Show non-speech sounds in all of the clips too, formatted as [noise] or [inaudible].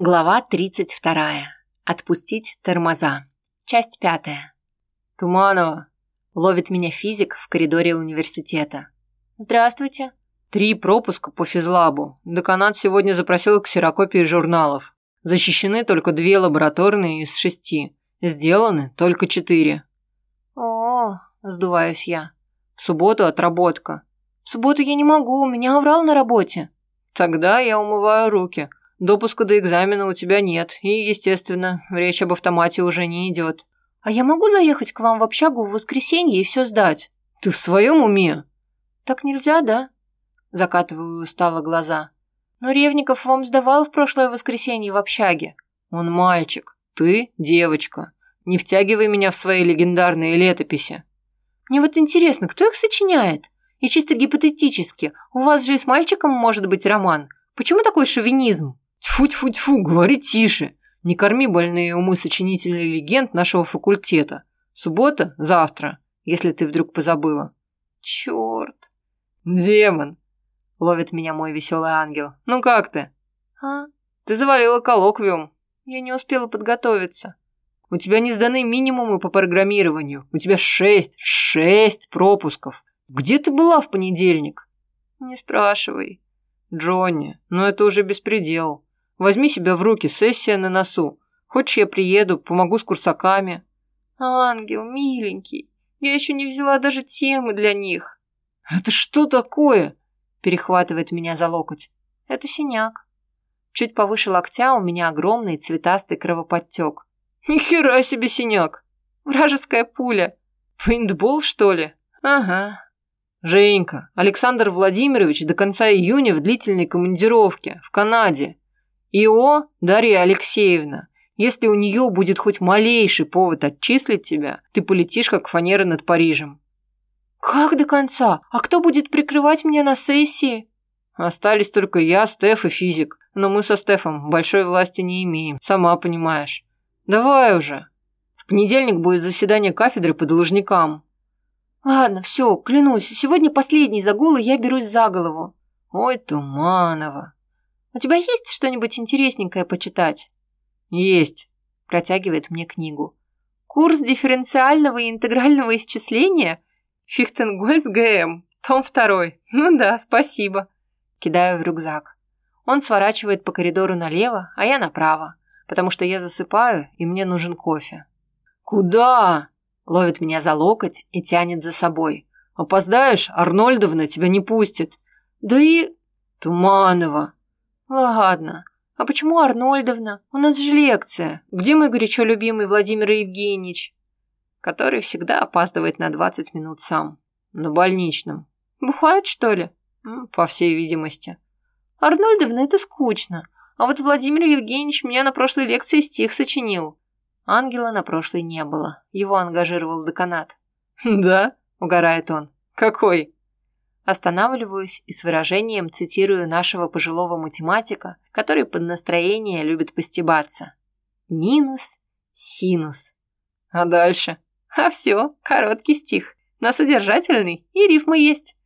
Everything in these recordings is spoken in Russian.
Глава 32. Отпустить тормоза. Часть пятая. Туманова. Ловит меня физик в коридоре университета. Здравствуйте. Три пропуска по физлабу. Деканат сегодня запросил ксерокопии журналов. Защищены только две лабораторные из шести. Сделаны только четыре. О, сдуваюсь я. В субботу отработка. В субботу я не могу, у меня аврал на работе. Тогда я умываю руки. Допуска до экзамена у тебя нет, и, естественно, речь об автомате уже не идет. А я могу заехать к вам в общагу в воскресенье и все сдать? Ты в своем уме? Так нельзя, да? Закатываю устало глаза. Но Ревников вам сдавал в прошлое воскресенье в общаге. Он мальчик, ты девочка. Не втягивай меня в свои легендарные летописи. Мне вот интересно, кто их сочиняет? И чисто гипотетически, у вас же и с мальчиком может быть роман. Почему такой шовинизм? Тьфу-тьфу-тьфу, говори тише. Не корми больные умы сочинителей легенд нашего факультета. Суббота – завтра, если ты вдруг позабыла. Черт. Демон. Ловит меня мой веселый ангел. Ну как ты? А? Ты завалила коллоквиум. Я не успела подготовиться. У тебя не сданы минимумы по программированию. У тебя шесть, шесть пропусков. Где ты была в понедельник? Не спрашивай. Джонни, ну это уже беспредел. Возьми себя в руки, сессия на носу. Хочешь, я приеду, помогу с курсаками?» «Ангел, миленький, я еще не взяла даже темы для них». «Это что такое?» перехватывает меня за локоть. «Это синяк». Чуть повыше локтя у меня огромный цветастый кровоподтек. «Ни себе синяк!» «Вражеская пуля!» «Пейнтбол, что ли?» «Ага». «Женька, Александр Владимирович до конца июня в длительной командировке в Канаде. ИО Дарья Алексеевна, если у нее будет хоть малейший повод отчислить тебя, ты полетишь как фанера над Парижем. Как до конца? А кто будет прикрывать меня на сессии? Остались только я, Стеф и физик. Но мы со Стефом большой власти не имеем, сама понимаешь. Давай уже. В понедельник будет заседание кафедры по должникам. Ладно, все, клянусь, сегодня последний загул, и я берусь за голову. Ой, Туманова. «У тебя есть что-нибудь интересненькое почитать?» «Есть», – протягивает мне книгу. «Курс дифференциального и интегрального исчисления? Фихтенгольц ГМ, том второй. Ну да, спасибо». Кидаю в рюкзак. Он сворачивает по коридору налево, а я направо, потому что я засыпаю, и мне нужен кофе. «Куда?» – ловит меня за локоть и тянет за собой. «Опоздаешь, Арнольдовна тебя не пустит». «Да и...» «Туманова», «Ладно. А почему Арнольдовна? У нас же лекция. Где мой горячо любимый Владимир Евгеньевич?» Который всегда опаздывает на 20 минут сам. На больничном. «Бухает, что ли?» «По всей видимости». «Арнольдовна, это скучно. А вот Владимир Евгеньевич меня на прошлой лекции стих сочинил». Ангела на прошлой не было. Его ангажировал деканат. [laughs] «Да?» – угорает он. «Какой?» Останавливаюсь и с выражением цитирую нашего пожилого математика, который под настроение любит постебаться. Минус, синус. А дальше? А все, короткий стих, но содержательный и рифмы есть.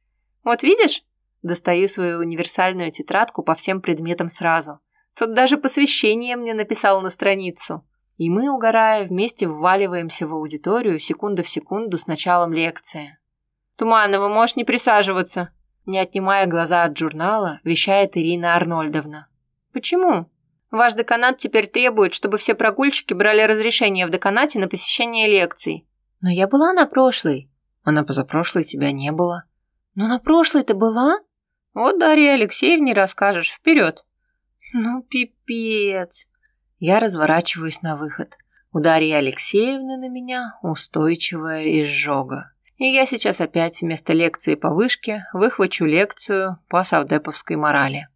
Вот видишь? Достаю свою универсальную тетрадку по всем предметам сразу. Тут даже посвящение мне написал на страницу. И мы, угорая, вместе вваливаемся в аудиторию секунду в секунду с началом лекции. «Туманова, можешь не присаживаться», не отнимая глаза от журнала, вещает Ирина Арнольдовна. «Почему?» «Ваш деканат теперь требует, чтобы все прогульщики брали разрешение в деканате на посещение лекций». «Но я была на прошлой». «А на позапрошлой тебя не было». «Но на прошлой ты была?» «Вот Дарья Алексеевне расскажешь. Вперед!» «Ну, пипец!» Я разворачиваюсь на выход. У Дарьи Алексеевны на меня устойчивая изжога. И я сейчас опять вместо лекции по вышке выхвачу лекцию по савдеповской морали.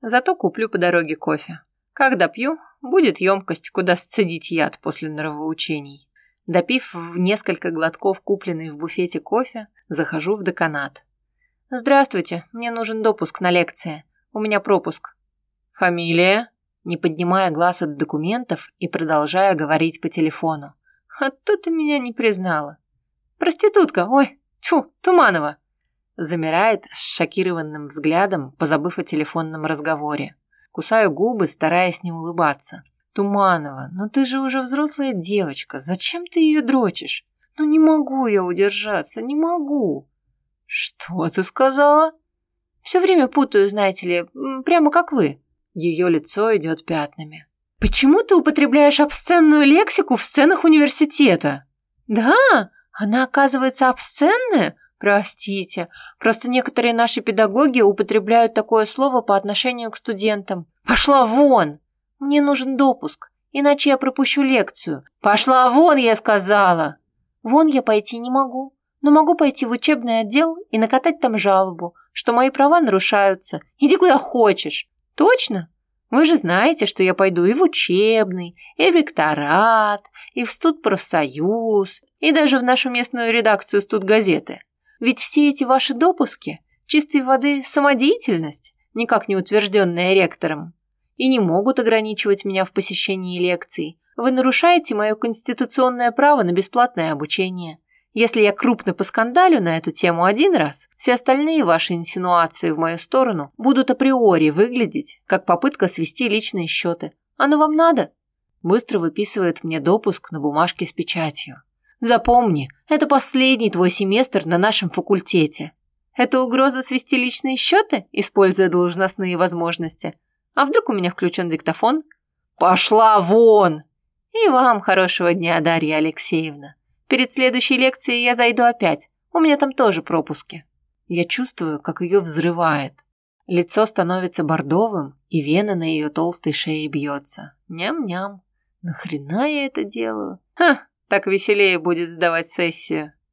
Зато куплю по дороге кофе. Когда пью, будет емкость, куда сцедить яд после нравоучений. Допив в несколько глотков купленный в буфете кофе, захожу в деканат. «Здравствуйте, мне нужен допуск на лекции. У меня пропуск». «Фамилия?» Не поднимая глаз от документов и продолжая говорить по телефону. «А то ты меня не признала». «Проститутка! Ой, тьфу, Туманова!» Замирает с шокированным взглядом, позабыв о телефонном разговоре. Кусаю губы, стараясь не улыбаться. Туманова, ну ты же уже взрослая девочка, зачем ты ее дрочишь? Ну не могу я удержаться, не могу. Что ты сказала? Все время путаю, знаете ли, прямо как вы. Ее лицо идет пятнами. Почему ты употребляешь обсценную лексику в сценах университета? Да, она оказывается обсценная? Простите, просто некоторые наши педагоги употребляют такое слово по отношению к студентам. Пошла вон! Мне нужен допуск, иначе я пропущу лекцию. Пошла вон, я сказала! Вон я пойти не могу, но могу пойти в учебный отдел и накатать там жалобу, что мои права нарушаются. Иди куда хочешь. Точно? Вы же знаете, что я пойду и в учебный, и в ректорат, и в студпрофсоюз, и даже в нашу местную редакцию студгазеты. Ведь все эти ваши допуски – чистой воды самодеятельность, никак не утвержденная ректором, и не могут ограничивать меня в посещении лекций. Вы нарушаете мое конституционное право на бесплатное обучение. Если я крупно поскандалю на эту тему один раз, все остальные ваши инсинуации в мою сторону будут априори выглядеть, как попытка свести личные счеты. Оно вам надо? Быстро выписывает мне допуск на бумажке с печатью. Запомни, это последний твой семестр на нашем факультете. Это угроза свести личные счеты, используя должностные возможности. А вдруг у меня включен диктофон? Пошла вон! И вам хорошего дня, Дарья Алексеевна. Перед следующей лекцией я зайду опять. У меня там тоже пропуски. Я чувствую, как ее взрывает. Лицо становится бордовым, и вена на ее толстой шее бьется. Ням-ням. Нахрена я это делаю? Ха, так веселее будет сдавать сессию.